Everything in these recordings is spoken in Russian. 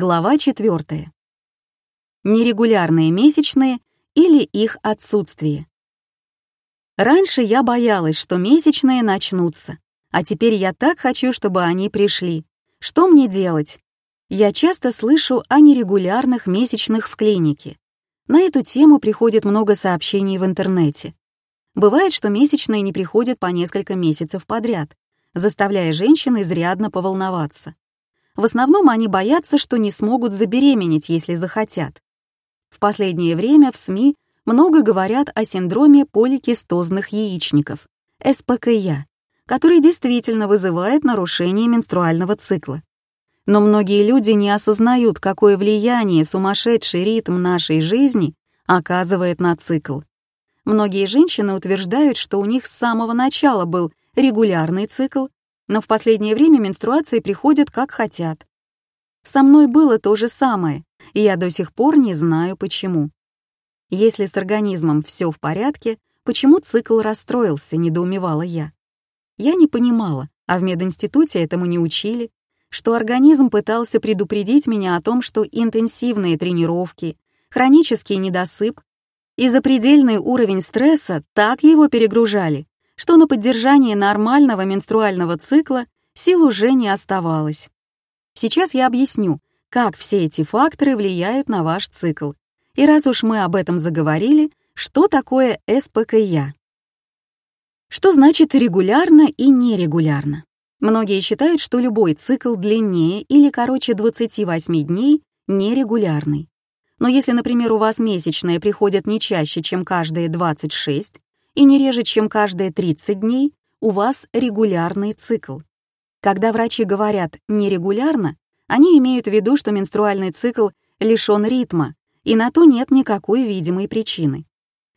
Глава 4. Нерегулярные месячные или их отсутствие. Раньше я боялась, что месячные начнутся, а теперь я так хочу, чтобы они пришли. Что мне делать? Я часто слышу о нерегулярных месячных в клинике. На эту тему приходит много сообщений в интернете. Бывает, что месячные не приходят по несколько месяцев подряд, заставляя женщин изрядно поволноваться. В основном они боятся, что не смогут забеременеть, если захотят. В последнее время в СМИ много говорят о синдроме поликистозных яичников, СПКЯ, который действительно вызывает нарушение менструального цикла. Но многие люди не осознают, какое влияние сумасшедший ритм нашей жизни оказывает на цикл. Многие женщины утверждают, что у них с самого начала был регулярный цикл, но в последнее время менструации приходят как хотят. Со мной было то же самое, и я до сих пор не знаю почему. Если с организмом все в порядке, почему цикл расстроился, недоумевала я. Я не понимала, а в мединституте этому не учили, что организм пытался предупредить меня о том, что интенсивные тренировки, хронический недосып и запредельный уровень стресса так его перегружали, что на поддержание нормального менструального цикла сил уже не оставалось. Сейчас я объясню, как все эти факторы влияют на ваш цикл. И раз уж мы об этом заговорили, что такое СПКЯ? Что значит регулярно и нерегулярно? Многие считают, что любой цикл длиннее или короче 28 дней нерегулярный. Но если, например, у вас месячные приходят не чаще, чем каждые 26, и не реже, чем каждые 30 дней, у вас регулярный цикл. Когда врачи говорят «нерегулярно», они имеют в виду, что менструальный цикл лишён ритма, и на то нет никакой видимой причины.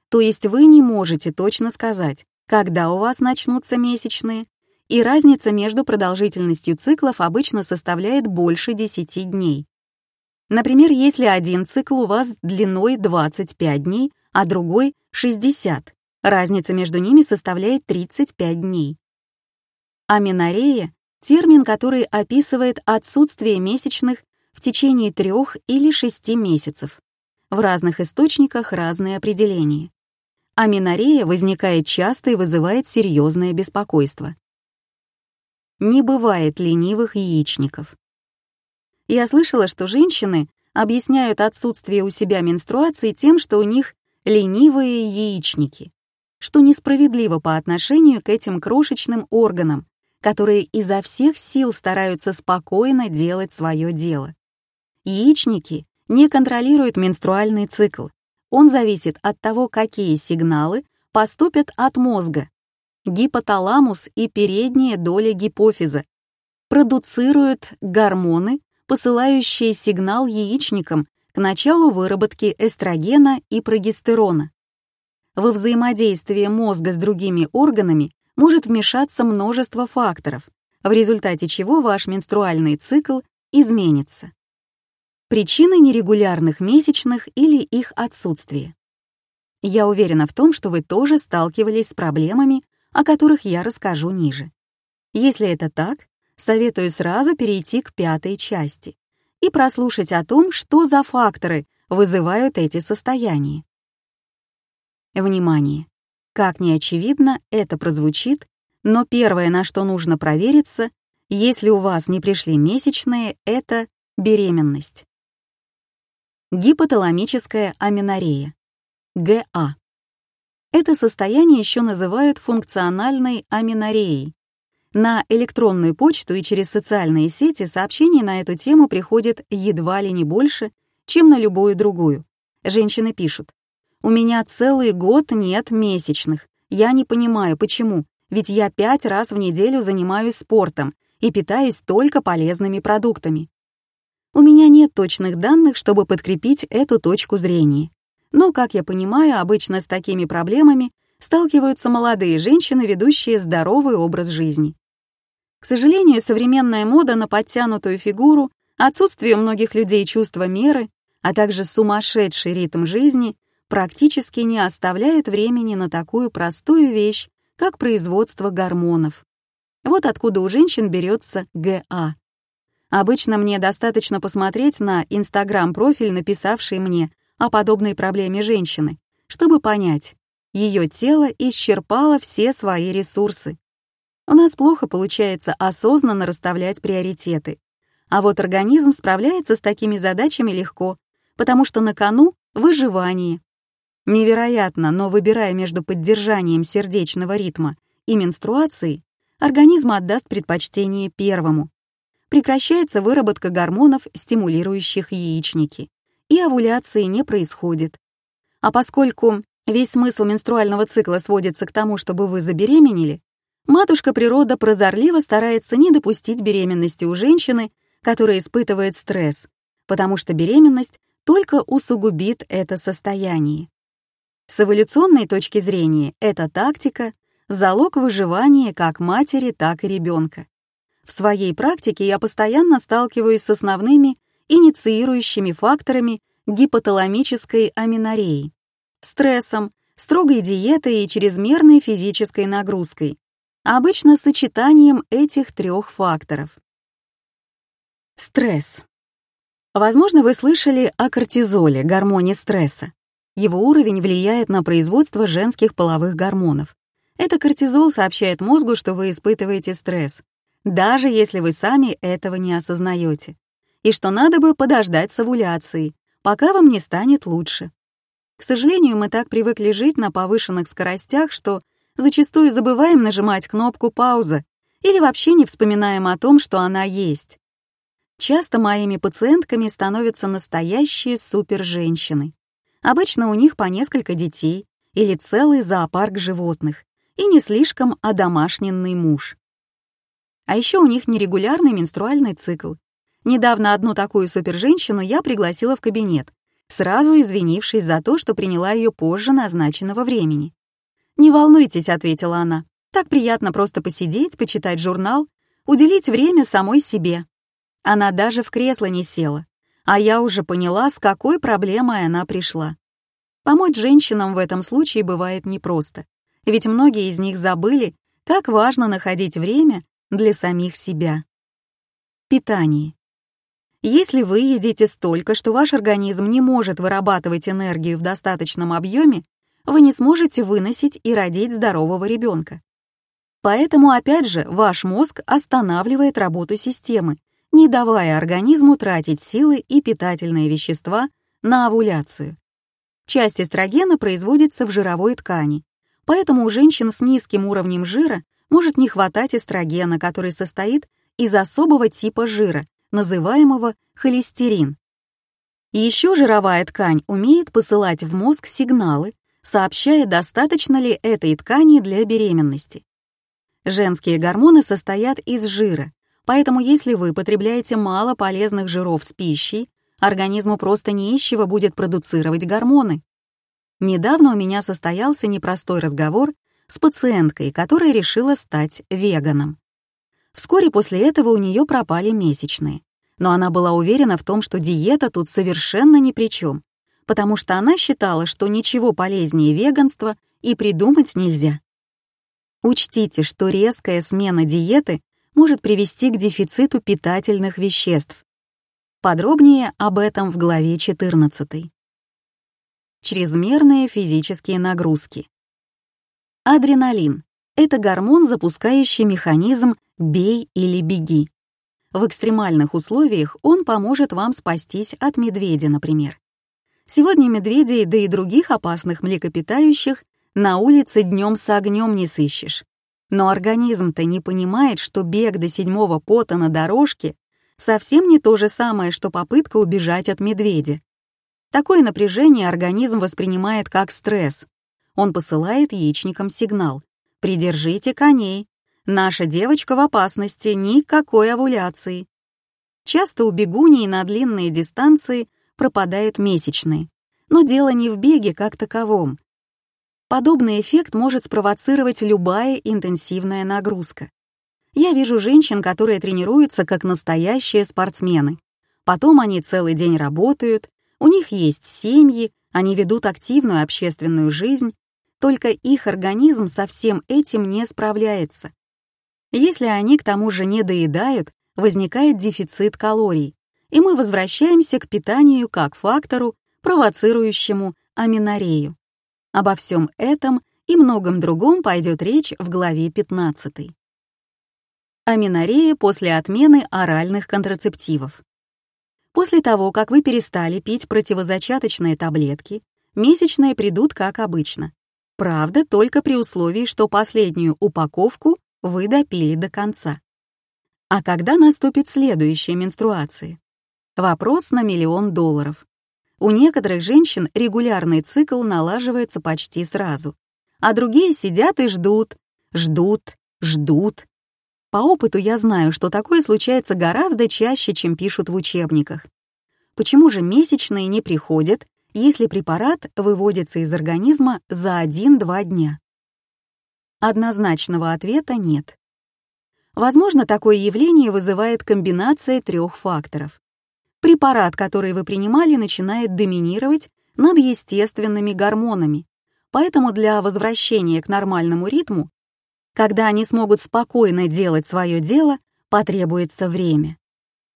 То есть вы не можете точно сказать, когда у вас начнутся месячные, и разница между продолжительностью циклов обычно составляет больше 10 дней. Например, если один цикл у вас длиной 25 дней, а другой — 60, Разница между ними составляет 35 дней. Аменорея — термин, который описывает отсутствие месячных в течение трех или шести месяцев. В разных источниках разные определения. Аменорея возникает часто и вызывает серьезное беспокойство. Не бывает ленивых яичников. Я слышала, что женщины объясняют отсутствие у себя менструации тем, что у них ленивые яичники что несправедливо по отношению к этим крошечным органам, которые изо всех сил стараются спокойно делать свое дело. Яичники не контролируют менструальный цикл. Он зависит от того, какие сигналы поступят от мозга. Гипоталамус и передняя доля гипофиза продуцируют гормоны, посылающие сигнал яичникам к началу выработки эстрогена и прогестерона во взаимодействие мозга с другими органами может вмешаться множество факторов, в результате чего ваш менструальный цикл изменится. Причины нерегулярных месячных или их отсутствие. Я уверена в том, что вы тоже сталкивались с проблемами, о которых я расскажу ниже. Если это так, советую сразу перейти к пятой части и прослушать о том, что за факторы вызывают эти состояния. Внимание! Как ни очевидно, это прозвучит, но первое, на что нужно провериться, если у вас не пришли месячные, это беременность. Гипоталамическая аменорея. ГА. Это состояние еще называют функциональной аменореей. На электронную почту и через социальные сети сообщений на эту тему приходит едва ли не больше, чем на любую другую. Женщины пишут у меня целый год нет месячных. Я не понимаю, почему, ведь я пять раз в неделю занимаюсь спортом и питаюсь только полезными продуктами. У меня нет точных данных, чтобы подкрепить эту точку зрения. Но, как я понимаю, обычно с такими проблемами сталкиваются молодые женщины, ведущие здоровый образ жизни. К сожалению, современная мода на подтянутую фигуру, отсутствие у многих людей чувства меры, а также сумасшедший ритм жизни практически не оставляет времени на такую простую вещь, как производство гормонов. Вот откуда у женщин берется ГА. Обычно мне достаточно посмотреть на Инстаграм-профиль, написавший мне о подобной проблеме женщины, чтобы понять, ее тело исчерпало все свои ресурсы. У нас плохо получается осознанно расставлять приоритеты. А вот организм справляется с такими задачами легко, потому что на кону выживание. Невероятно, но выбирая между поддержанием сердечного ритма и менструацией, организм отдаст предпочтение первому. Прекращается выработка гормонов, стимулирующих яичники, и овуляции не происходит. А поскольку весь смысл менструального цикла сводится к тому, чтобы вы забеременели, матушка природа прозорливо старается не допустить беременности у женщины, которая испытывает стресс, потому что беременность только усугубит это состояние. С эволюционной точки зрения эта тактика — залог выживания как матери, так и ребенка. В своей практике я постоянно сталкиваюсь с основными инициирующими факторами гипоталамической аминореи — стрессом, строгой диетой и чрезмерной физической нагрузкой, обычно сочетанием этих трех факторов. Стресс. Возможно, вы слышали о кортизоле, гормоне стресса. Его уровень влияет на производство женских половых гормонов. Это кортизол сообщает мозгу, что вы испытываете стресс, даже если вы сами этого не осознаете, и что надо бы подождать с овуляцией, пока вам не станет лучше. К сожалению, мы так привыкли жить на повышенных скоростях, что зачастую забываем нажимать кнопку «пауза» или вообще не вспоминаем о том, что она есть. Часто моими пациентками становятся настоящие супер-женщины. Обычно у них по несколько детей или целый зоопарк животных и не слишком одомашненный муж. А еще у них нерегулярный менструальный цикл. Недавно одну такую супер-женщину я пригласила в кабинет, сразу извинившись за то, что приняла ее позже назначенного времени. «Не волнуйтесь», — ответила она, — «так приятно просто посидеть, почитать журнал, уделить время самой себе». Она даже в кресло не села, а я уже поняла, с какой проблемой она пришла. Помочь женщинам в этом случае бывает непросто, ведь многие из них забыли, как важно находить время для самих себя. Питание. Если вы едите столько, что ваш организм не может вырабатывать энергию в достаточном объеме, вы не сможете выносить и родить здорового ребенка. Поэтому, опять же, ваш мозг останавливает работу системы не давая организму тратить силы и питательные вещества на овуляцию. Часть эстрогена производится в жировой ткани, поэтому у женщин с низким уровнем жира может не хватать эстрогена, который состоит из особого типа жира, называемого холестерин. Еще жировая ткань умеет посылать в мозг сигналы, сообщая, достаточно ли этой ткани для беременности. Женские гормоны состоят из жира, Поэтому если вы потребляете мало полезных жиров с пищей, организму просто не из чего будет продуцировать гормоны. Недавно у меня состоялся непростой разговор с пациенткой, которая решила стать веганом. Вскоре после этого у нее пропали месячные, но она была уверена в том, что диета тут совершенно ни при чем, потому что она считала, что ничего полезнее веганства и придумать нельзя. Учтите, что резкая смена диеты может привести к дефициту питательных веществ. Подробнее об этом в главе 14. Чрезмерные физические нагрузки. Адреналин — это гормон, запускающий механизм «бей или беги». В экстремальных условиях он поможет вам спастись от медведя, например. Сегодня медведей, да и других опасных млекопитающих на улице днем с огнем не сыщешь. Но организм-то не понимает, что бег до седьмого пота на дорожке совсем не то же самое, что попытка убежать от медведя. Такое напряжение организм воспринимает как стресс. Он посылает яичникам сигнал «Придержите коней, наша девочка в опасности, никакой овуляции». Часто у бегуней на длинные дистанции пропадают месячные. Но дело не в беге как таковом, Подобный эффект может спровоцировать любая интенсивная нагрузка. Я вижу женщин, которые тренируются как настоящие спортсмены. Потом они целый день работают, у них есть семьи, они ведут активную общественную жизнь, только их организм со всем этим не справляется. Если они к тому же не доедают, возникает дефицит калорий, и мы возвращаемся к питанию как фактору, провоцирующему аминорею. Обо всем этом и многом другом пойдет речь в главе 15. Аминорея после отмены оральных контрацептивов. После того, как вы перестали пить противозачаточные таблетки, месячные придут как обычно. Правда, только при условии, что последнюю упаковку вы допили до конца. А когда наступит следующая менструация? Вопрос на миллион долларов. У некоторых женщин регулярный цикл налаживается почти сразу, а другие сидят и ждут, ждут, ждут. По опыту я знаю, что такое случается гораздо чаще, чем пишут в учебниках. Почему же месячные не приходят, если препарат выводится из организма за 1-2 дня? Однозначного ответа нет. Возможно, такое явление вызывает комбинация трех факторов препарат, который вы принимали, начинает доминировать над естественными гормонами. Поэтому для возвращения к нормальному ритму, когда они смогут спокойно делать свое дело, потребуется время.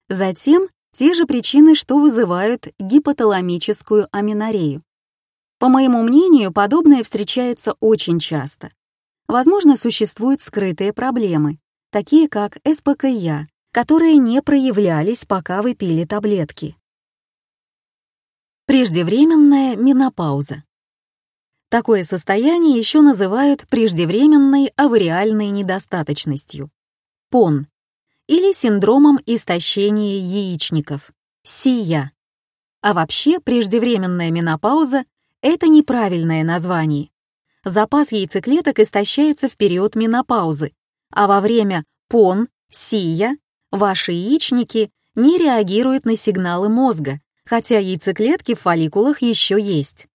Затем те же причины, что вызывают гипоталамическую аминорею. По моему мнению, подобное встречается очень часто. Возможно, существуют скрытые проблемы, такие как СПКЯ, которые не проявлялись, пока вы пили таблетки. Преждевременная менопауза. Такое состояние еще называют преждевременной авариальной недостаточностью, ПОН, или синдромом истощения яичников, СИЯ. А вообще преждевременная менопауза — это неправильное название. Запас яйцеклеток истощается в период менопаузы, а во время ПОН, СИЯ Ваши яичники не реагируют на сигналы мозга, хотя яйцеклетки в фолликулах еще есть.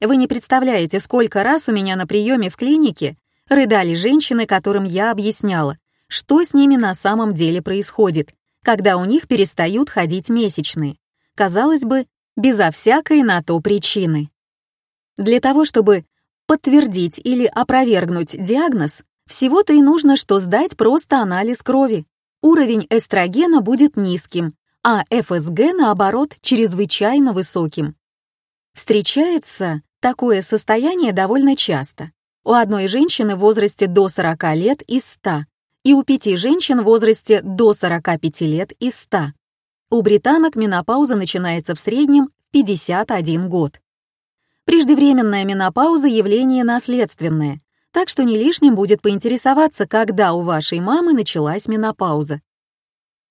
Вы не представляете, сколько раз у меня на приеме в клинике рыдали женщины, которым я объясняла, что с ними на самом деле происходит, когда у них перестают ходить месячные. Казалось бы, безо всякой на то причины. Для того, чтобы подтвердить или опровергнуть диагноз, всего-то и нужно, что сдать просто анализ крови уровень эстрогена будет низким, а ФСГ, наоборот, чрезвычайно высоким. Встречается такое состояние довольно часто. У одной женщины в возрасте до 40 лет из 100, и у пяти женщин в возрасте до 45 лет из 100. У британок менопауза начинается в среднем в 51 год. Преждевременная менопауза — явление наследственное, так что не лишним будет поинтересоваться, когда у вашей мамы началась менопауза.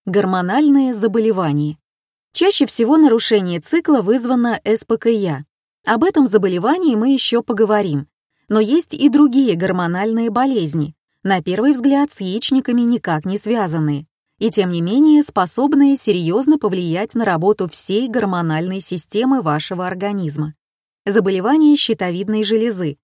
Гормональные заболевания. Чаще всего нарушение цикла вызвано СПКЯ. Об этом заболевании мы еще поговорим. Но есть и другие гормональные болезни, на первый взгляд с яичниками никак не связанные, и тем не менее способные серьезно повлиять на работу всей гормональной системы вашего организма. Заболевания щитовидной железы,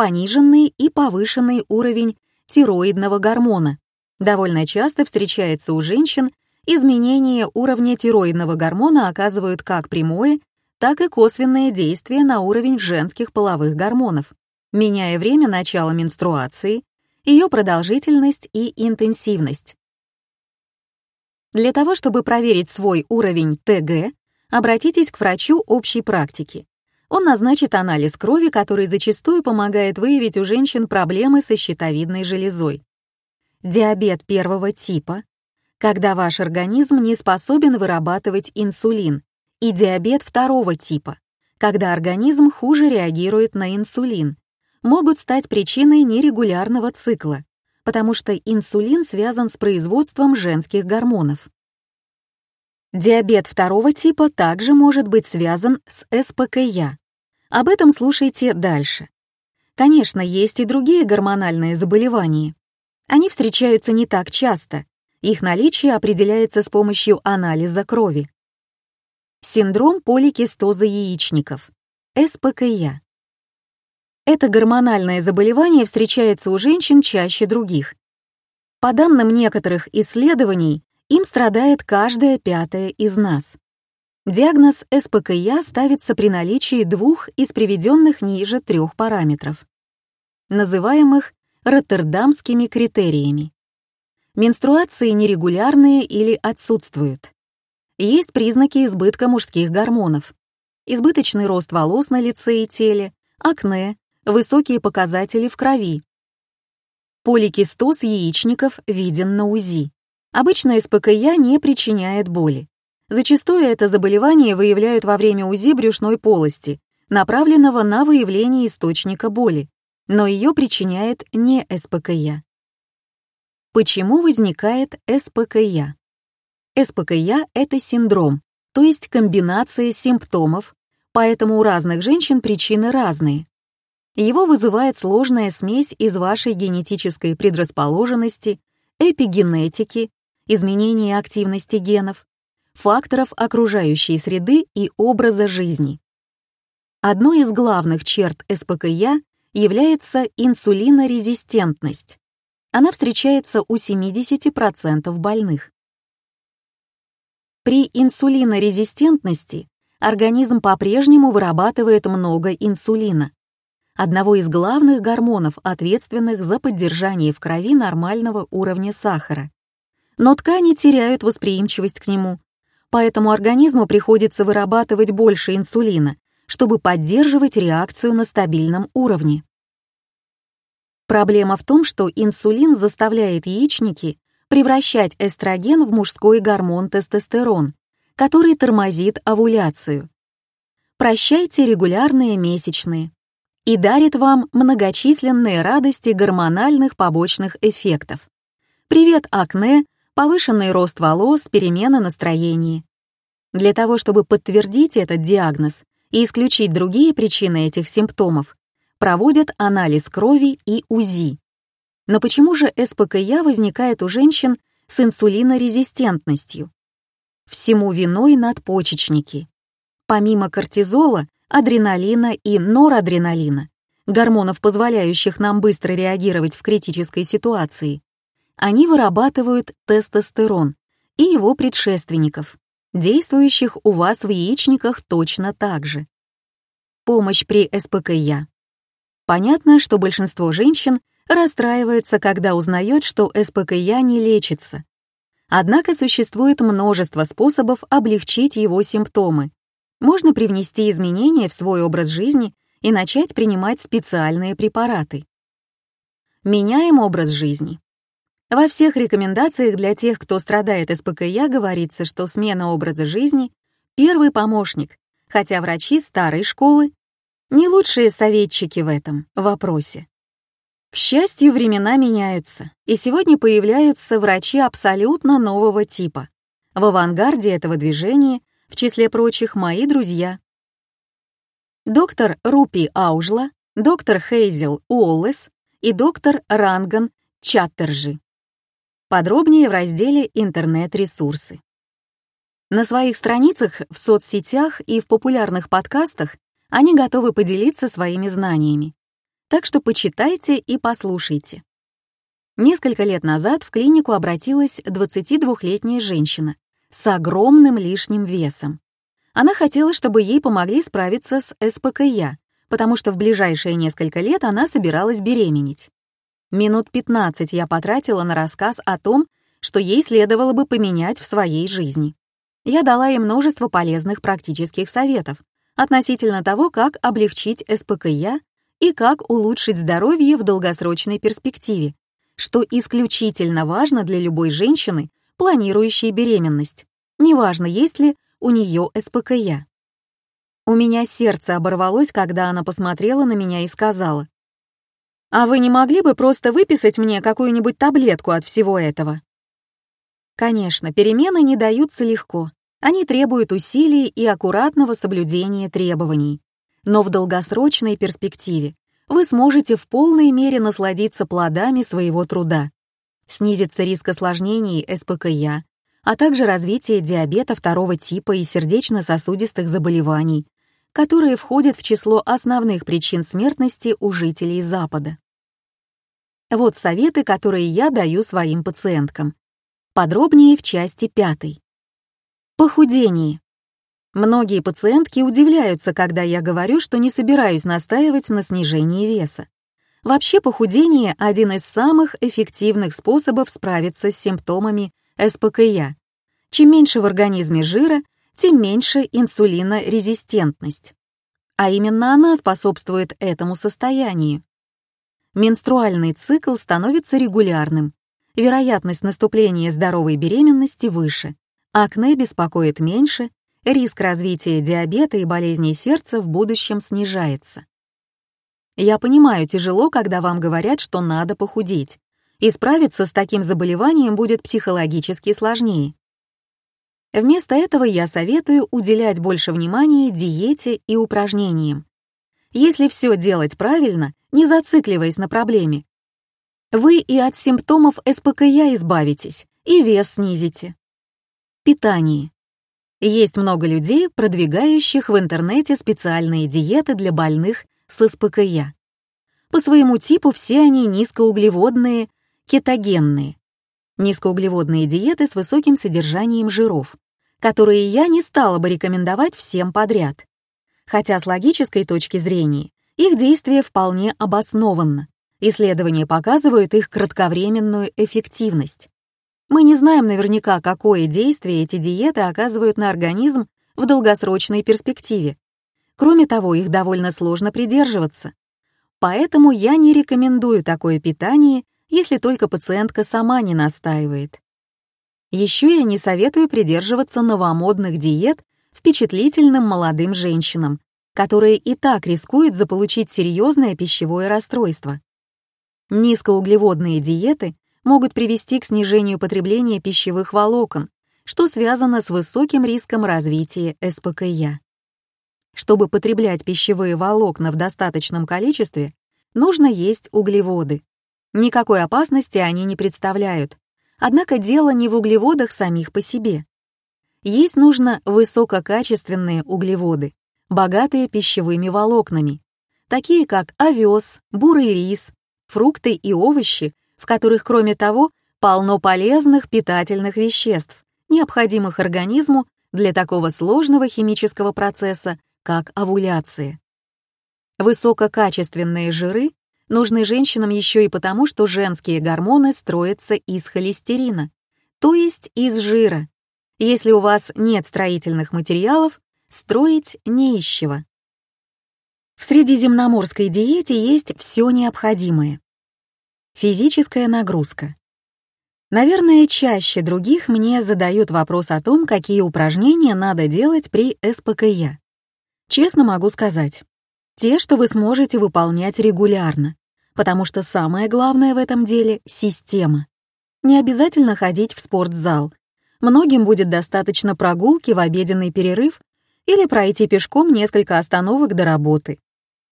пониженный и повышенный уровень тироидного гормона. Довольно часто встречается у женщин изменения уровня тироидного гормона оказывают как прямое, так и косвенное действие на уровень женских половых гормонов, меняя время начала менструации, ее продолжительность и интенсивность. Для того, чтобы проверить свой уровень ТГ, обратитесь к врачу общей практики. Он назначит анализ крови, который зачастую помогает выявить у женщин проблемы со щитовидной железой. Диабет первого типа, когда ваш организм не способен вырабатывать инсулин, и диабет второго типа, когда организм хуже реагирует на инсулин, могут стать причиной нерегулярного цикла, потому что инсулин связан с производством женских гормонов. Диабет второго типа также может быть связан с СПКЯ, об этом слушайте дальше. Конечно, есть и другие гормональные заболевания. Они встречаются не так часто. Их наличие определяется с помощью анализа крови. Синдром поликистоза яичников. СПКЯ. Это гормональное заболевание встречается у женщин чаще других. По данным некоторых исследований, им страдает каждая пятая из нас. Диагноз СПКЯ ставится при наличии двух из приведенных ниже трех параметров, называемых роттердамскими критериями. Менструации нерегулярные или отсутствуют. Есть признаки избытка мужских гормонов. Избыточный рост волос на лице и теле, акне, высокие показатели в крови. Поликистоз яичников виден на УЗИ. Обычно СПКЯ не причиняет боли. Зачастую это заболевание выявляют во время УЗИ брюшной полости, направленного на выявление источника боли, но ее причиняет не СПКЯ. Почему возникает СПКЯ? СПКЯ — это синдром, то есть комбинация симптомов, поэтому у разных женщин причины разные. Его вызывает сложная смесь из вашей генетической предрасположенности, эпигенетики, изменения активности генов, факторов окружающей среды и образа жизни. Одной из главных черт СПКЯ является инсулинорезистентность. Она встречается у 70% больных. При инсулинорезистентности организм по-прежнему вырабатывает много инсулина, одного из главных гормонов, ответственных за поддержание в крови нормального уровня сахара. Но ткани теряют восприимчивость к нему, поэтому организму приходится вырабатывать больше инсулина, чтобы поддерживать реакцию на стабильном уровне. Проблема в том, что инсулин заставляет яичники превращать эстроген в мужской гормон тестостерон, который тормозит овуляцию. Прощайте регулярные месячные и дарит вам многочисленные радости гормональных побочных эффектов. Привет акне, повышенный рост волос, перемена настроения. Для того, чтобы подтвердить этот диагноз и исключить другие причины этих симптомов, проводят анализ крови и УЗИ. Но почему же СПКЯ возникает у женщин с инсулинорезистентностью? Всему виной надпочечники. Помимо кортизола, адреналина и норадреналина, гормонов, позволяющих нам быстро реагировать в критической ситуации, они вырабатывают тестостерон и его предшественников, действующих у вас в яичниках точно так же. Помощь при СПКЯ. Понятно, что большинство женщин расстраивается, когда узнает, что СПКЯ не лечится. Однако существует множество способов облегчить его симптомы, можно привнести изменения в свой образ жизни и начать принимать специальные препараты. Меняем образ жизни. Во всех рекомендациях для тех, кто страдает СПКЯ, говорится, что смена образа жизни — первый помощник, хотя врачи старой школы не лучшие советчики в этом вопросе. К счастью, времена меняются, и сегодня появляются врачи абсолютно нового типа. В авангарде этого движения в числе прочих мои друзья. Доктор Рупи Аужла, доктор Хейзел Уоллес и доктор Ранган Чаттерджи. Подробнее в разделе «Интернет-ресурсы». На своих страницах, в соцсетях и в популярных подкастах они готовы поделиться своими знаниями. Так что почитайте и послушайте. Несколько лет назад в клинику обратилась 22-летняя женщина, с огромным лишним весом. Она хотела, чтобы ей помогли справиться с СПКЯ, потому что в ближайшие несколько лет она собиралась беременеть. Минут 15 я потратила на рассказ о том, что ей следовало бы поменять в своей жизни. Я дала ей множество полезных практических советов относительно того, как облегчить СПКЯ и как улучшить здоровье в долгосрочной перспективе, что исключительно важно для любой женщины, планирующей беременность, неважно, есть ли у нее СПКЯ. У меня сердце оборвалось, когда она посмотрела на меня и сказала, «А вы не могли бы просто выписать мне какую-нибудь таблетку от всего этого?» Конечно, перемены не даются легко. Они требуют усилий и аккуратного соблюдения требований. Но в долгосрочной перспективе вы сможете в полной мере насладиться плодами своего труда снизится риск осложнений СПКЯ, а также развитие диабета второго типа и сердечно-сосудистых заболеваний, которые входят в число основных причин смертности у жителей Запада. Вот советы, которые я даю своим пациенткам. Подробнее в части пятой. Похудение. Многие пациентки удивляются, когда я говорю, что не собираюсь настаивать на снижении веса. Вообще похудение – один из самых эффективных способов справиться с симптомами СПКЯ. Чем меньше в организме жира, тем меньше инсулинорезистентность. А именно она способствует этому состоянию. Менструальный цикл становится регулярным, вероятность наступления здоровой беременности выше, акне беспокоит меньше, риск развития диабета и болезней сердца в будущем снижается. Я понимаю, тяжело, когда вам говорят, что надо похудеть, и справиться с таким заболеванием будет психологически сложнее. Вместо этого я советую уделять больше внимания диете и упражнениям. Если все делать правильно, не зацикливаясь на проблеме, вы и от симптомов СПКЯ избавитесь, и вес снизите. Питание. Есть много людей, продвигающих в интернете специальные диеты для больных с СПКЯ. По своему типу все они низкоуглеводные, кетогенные. Низкоуглеводные диеты с высоким содержанием жиров, которые я не стала бы рекомендовать всем подряд. Хотя с логической точки зрения их действие вполне обоснованно. Исследования показывают их кратковременную эффективность. Мы не знаем наверняка, какое действие эти диеты оказывают на организм в долгосрочной перспективе, Кроме того, их довольно сложно придерживаться. Поэтому я не рекомендую такое питание, если только пациентка сама не настаивает. Еще я не советую придерживаться новомодных диет впечатлительным молодым женщинам, которые и так рискуют заполучить серьезное пищевое расстройство. Низкоуглеводные диеты могут привести к снижению потребления пищевых волокон, что связано с высоким риском развития СПКЯ. Чтобы потреблять пищевые волокна в достаточном количестве, нужно есть углеводы. Никакой опасности они не представляют. Однако дело не в углеводах самих по себе. Есть нужно высококачественные углеводы, богатые пищевыми волокнами, такие как овес, бурый рис, фрукты и овощи, в которых, кроме того, полно полезных питательных веществ, необходимых организму для такого сложного химического процесса, как овуляция. Высококачественные жиры нужны женщинам еще и потому, что женские гормоны строятся из холестерина, то есть из жира. Если у вас нет строительных материалов, строить не из чего. В средиземноморской диете есть все необходимое. Физическая нагрузка. Наверное, чаще других мне задают вопрос о том, какие упражнения надо делать при СПКЯ. Честно могу сказать, те, что вы сможете выполнять регулярно, потому что самое главное в этом деле — система. Не обязательно ходить в спортзал. Многим будет достаточно прогулки в обеденный перерыв или пройти пешком несколько остановок до работы.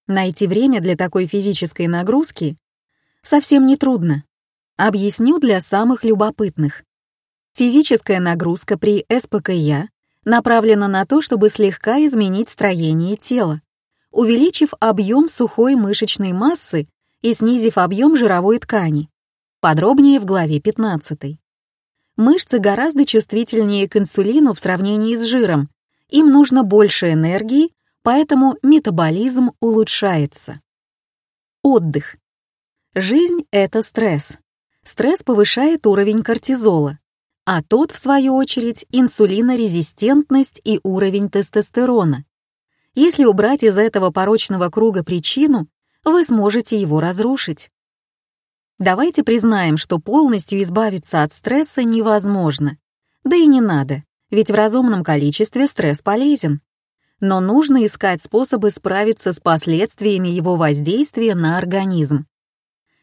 Найти время для такой физической нагрузки совсем не трудно. Объясню для самых любопытных. Физическая нагрузка при СПКЯ направлена на то, чтобы слегка изменить строение тела, увеличив объем сухой мышечной массы и снизив объем жировой ткани. Подробнее в главе 15. Мышцы гораздо чувствительнее к инсулину в сравнении с жиром. Им нужно больше энергии, поэтому метаболизм улучшается. Отдых. Жизнь — это стресс. Стресс повышает уровень кортизола, а тот, в свою очередь, инсулинорезистентность и уровень тестостерона. Если убрать из этого порочного круга причину, вы сможете его разрушить. Давайте признаем, что полностью избавиться от стресса невозможно. Да и не надо, ведь в разумном количестве стресс полезен. Но нужно искать способы справиться с последствиями его воздействия на организм.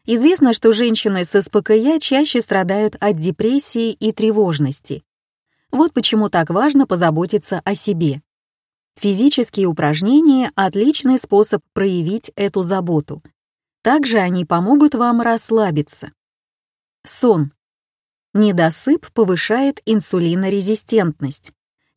Известно, что женщины с СПКЯ чаще страдают от депрессии и тревожности. Вот почему так важно позаботиться о себе. Физические упражнения — отличный способ проявить эту заботу. Также они помогут вам расслабиться. Сон. Недосып повышает инсулинорезистентность,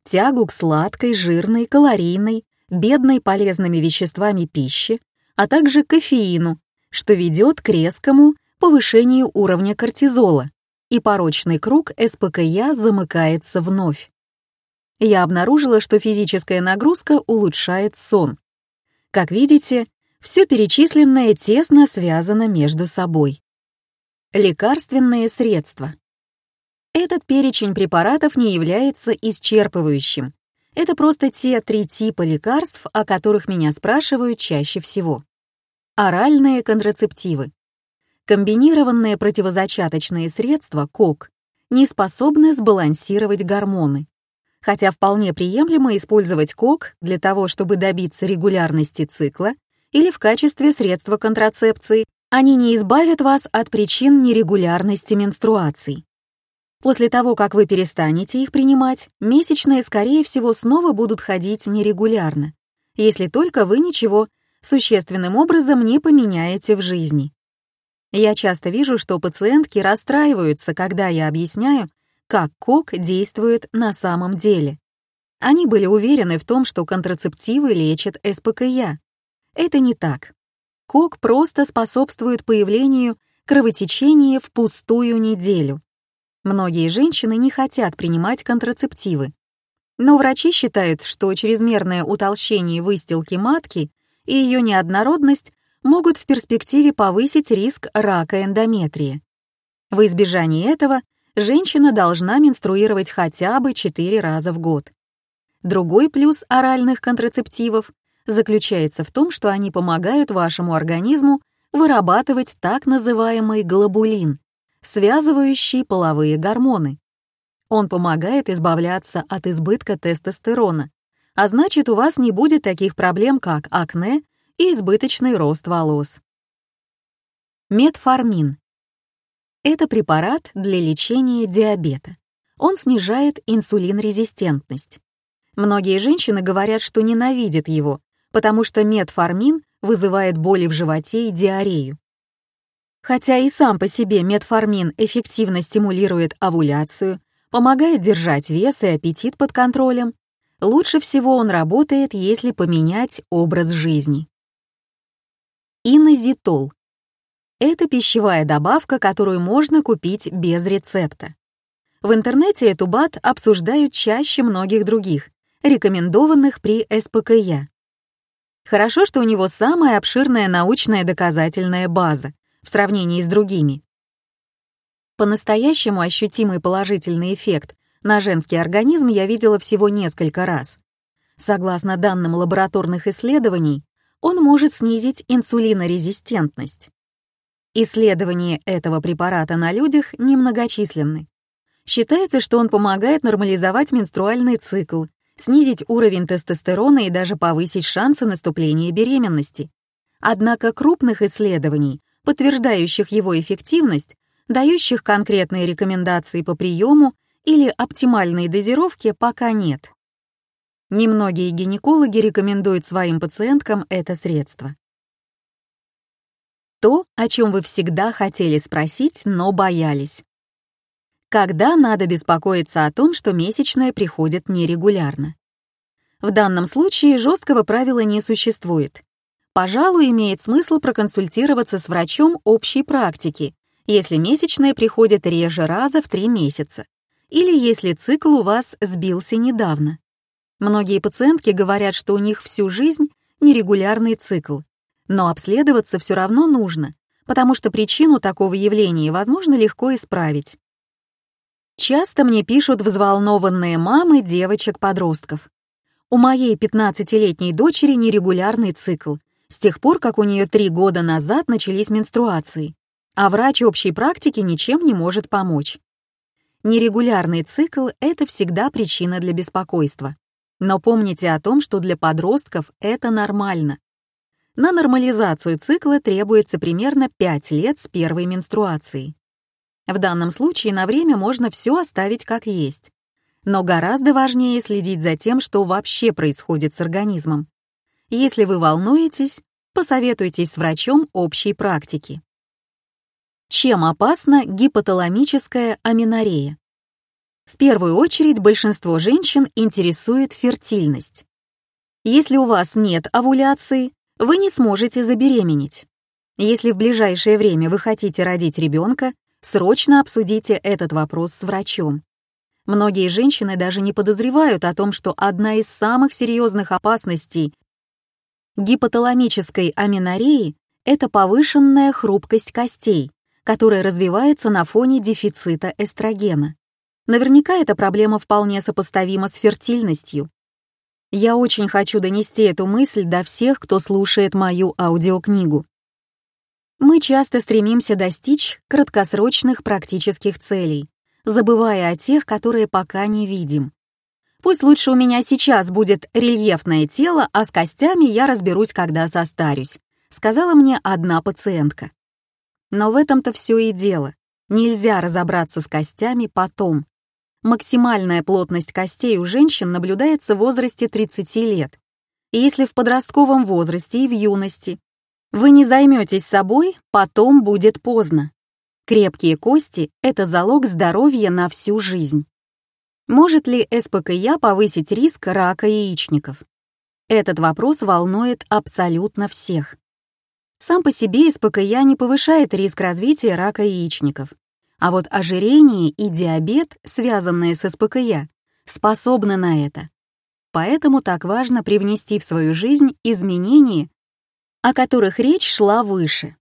тягу к сладкой, жирной, калорийной, бедной полезными веществами пищи, а также кофеину, что ведет к резкому повышению уровня кортизола, и порочный круг СПКЯ замыкается вновь. Я обнаружила, что физическая нагрузка улучшает сон. Как видите, Все перечисленное тесно связано между собой. Лекарственные средства. Этот перечень препаратов не является исчерпывающим. Это просто те три типа лекарств, о которых меня спрашивают чаще всего. Оральные контрацептивы. Комбинированные противозачаточные средства, КОК, не способны сбалансировать гормоны. Хотя вполне приемлемо использовать КОК для того, чтобы добиться регулярности цикла или в качестве средства контрацепции, они не избавят вас от причин нерегулярности менструаций. После того, как вы перестанете их принимать, месячные, скорее всего, снова будут ходить нерегулярно, если только вы ничего существенным образом не поменяете в жизни. Я часто вижу, что пациентки расстраиваются, когда я объясняю, как КОК действует на самом деле. Они были уверены в том, что контрацептивы лечат СПКЯ. Это не так. КОК просто способствует появлению кровотечения в пустую неделю. Многие женщины не хотят принимать контрацептивы. Но врачи считают, что чрезмерное утолщение выстилки матки и ее неоднородность могут в перспективе повысить риск рака эндометрия. В избежание этого женщина должна менструировать хотя бы 4 раза в год. Другой плюс оральных контрацептивов заключается в том, что они помогают вашему организму вырабатывать так называемый глобулин, связывающий половые гормоны. Он помогает избавляться от избытка тестостерона, а значит, у вас не будет таких проблем, как акне и избыточный рост волос. Метформин. Это препарат для лечения диабета. Он снижает инсулинрезистентность. Многие женщины говорят, что ненавидят его, потому что метформин вызывает боли в животе и диарею. Хотя и сам по себе метформин эффективно стимулирует овуляцию, помогает держать вес и аппетит под контролем, лучше всего он работает, если поменять образ жизни. Инозитол. Это пищевая добавка, которую можно купить без рецепта. В интернете эту БАД обсуждают чаще многих других, рекомендованных при СПКЯ. Хорошо, что у него самая обширная научная доказательная база, в сравнении с другими. По-настоящему ощутимый положительный эффект на женский организм я видела всего несколько раз. Согласно данным лабораторных исследований, он может снизить инсулинорезистентность. Исследования этого препарата на людях немногочисленны. Считается, что он помогает нормализовать менструальный цикл, снизить уровень тестостерона и даже повысить шансы наступления беременности. Однако крупных исследований подтверждающих его эффективность, дающих конкретные рекомендации по приему или оптимальной дозировке пока нет. Немногие гинекологи рекомендуют своим пациенткам это средство. То, о чем вы всегда хотели спросить, но боялись. Когда надо беспокоиться о том, что месячные приходят нерегулярно? В данном случае жесткого правила не существует пожалуй, имеет смысл проконсультироваться с врачом общей практики, если месячные приходят реже раза в три месяца, или если цикл у вас сбился недавно. Многие пациентки говорят, что у них всю жизнь нерегулярный цикл, но обследоваться все равно нужно, потому что причину такого явления возможно легко исправить. Часто мне пишут взволнованные мамы девочек-подростков. У моей 15-летней дочери нерегулярный цикл, с тех пор, как у нее три года назад начались менструации, а врач общей практики ничем не может помочь. Нерегулярный цикл — это всегда причина для беспокойства. Но помните о том, что для подростков это нормально. На нормализацию цикла требуется примерно 5 лет с первой менструации. В данном случае на время можно все оставить как есть. Но гораздо важнее следить за тем, что вообще происходит с организмом. Если вы волнуетесь, посоветуйтесь с врачом общей практики. Чем опасна гипоталамическая аминорея? В первую очередь большинство женщин интересует фертильность. Если у вас нет овуляции, вы не сможете забеременеть. Если в ближайшее время вы хотите родить ребенка, срочно обсудите этот вопрос с врачом. Многие женщины даже не подозревают о том, что одна из самых серьезных опасностей гипоталамической аминореи — это повышенная хрупкость костей, которая развивается на фоне дефицита эстрогена. Наверняка эта проблема вполне сопоставима с фертильностью. Я очень хочу донести эту мысль до всех, кто слушает мою аудиокнигу. Мы часто стремимся достичь краткосрочных практических целей, забывая о тех, которые пока не видим. Пусть лучше у меня сейчас будет рельефное тело, а с костями я разберусь, когда состарюсь, сказала мне одна пациентка. Но в этом-то все и дело. Нельзя разобраться с костями потом. Максимальная плотность костей у женщин наблюдается в возрасте 30 лет. И если в подростковом возрасте и в юности вы не займетесь собой, потом будет поздно. Крепкие кости — это залог здоровья на всю жизнь. Может ли СПКЯ повысить риск рака яичников? Этот вопрос волнует абсолютно всех. Сам по себе СПКЯ не повышает риск развития рака яичников. А вот ожирение и диабет, связанные с СПКЯ, способны на это. Поэтому так важно привнести в свою жизнь изменения, о которых речь шла выше.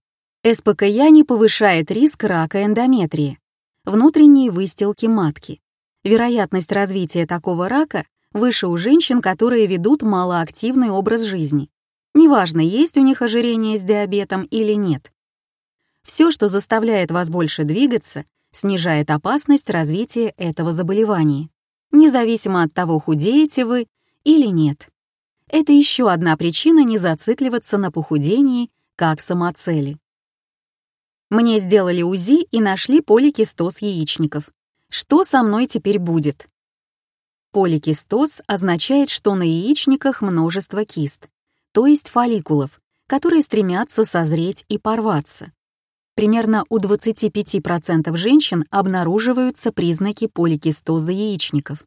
СПКЯ не повышает риск рака эндометрии, внутренней выстилки матки. Вероятность развития такого рака выше у женщин, которые ведут малоактивный образ жизни, Неважно, есть у них ожирение с диабетом или нет. Все, что заставляет вас больше двигаться, снижает опасность развития этого заболевания, независимо от того, худеете вы или нет. Это еще одна причина не зацикливаться на похудении как самоцели. Мне сделали УЗИ и нашли поликистоз яичников. Что со мной теперь будет? Поликистоз означает, что на яичниках множество кист то есть фолликулов, которые стремятся созреть и порваться. Примерно у 25% женщин обнаруживаются признаки поликистоза яичников.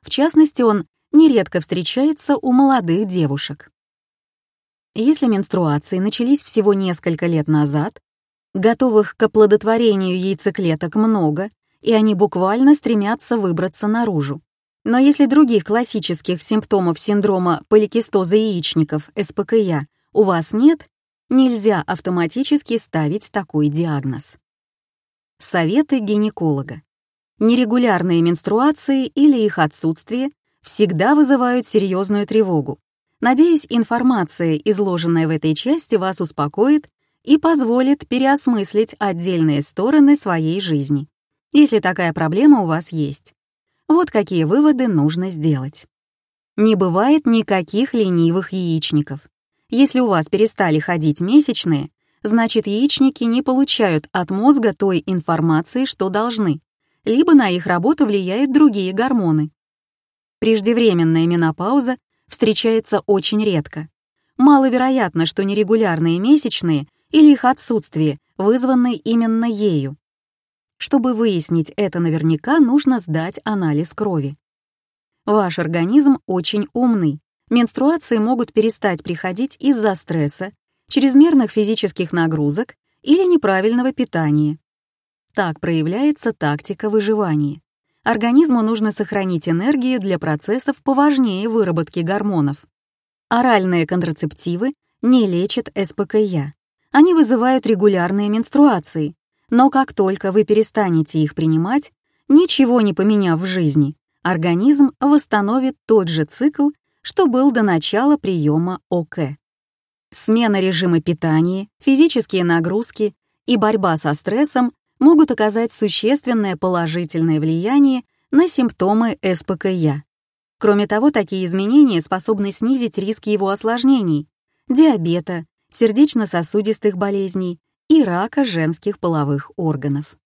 В частности, он нередко встречается у молодых девушек. Если менструации начались всего несколько лет назад, готовых к оплодотворению яйцеклеток много, и они буквально стремятся выбраться наружу. Но если других классических симптомов синдрома поликистоза яичников, СПКЯ, у вас нет, нельзя автоматически ставить такой диагноз. Советы гинеколога. Нерегулярные менструации или их отсутствие всегда вызывают серьезную тревогу. Надеюсь, информация, изложенная в этой части, вас успокоит и позволит переосмыслить отдельные стороны своей жизни, если такая проблема у вас есть. Вот какие выводы нужно сделать. Не бывает никаких ленивых яичников. Если у вас перестали ходить месячные, значит яичники не получают от мозга той информации, что должны, либо на их работу влияют другие гормоны. Преждевременная менопауза встречается очень редко. Маловероятно, что нерегулярные месячные или их отсутствие вызваны именно ею. Чтобы выяснить это наверняка, нужно сдать анализ крови. Ваш организм очень умный. Менструации могут перестать приходить из-за стресса, чрезмерных физических нагрузок или неправильного питания. Так проявляется тактика выживания. Организму нужно сохранить энергию для процессов поважнее выработки гормонов. Оральные контрацептивы не лечат СПКЯ. Они вызывают регулярные менструации, но как только вы перестанете их принимать, ничего не поменяв в жизни, организм восстановит тот же цикл, что был до начала приема ОК. Смена режима питания, физические нагрузки и борьба со стрессом могут оказать существенное положительное влияние на симптомы СПКЯ. Кроме того, такие изменения способны снизить риск его осложнений — диабета, сердечно-сосудистых болезней и рака женских половых органов.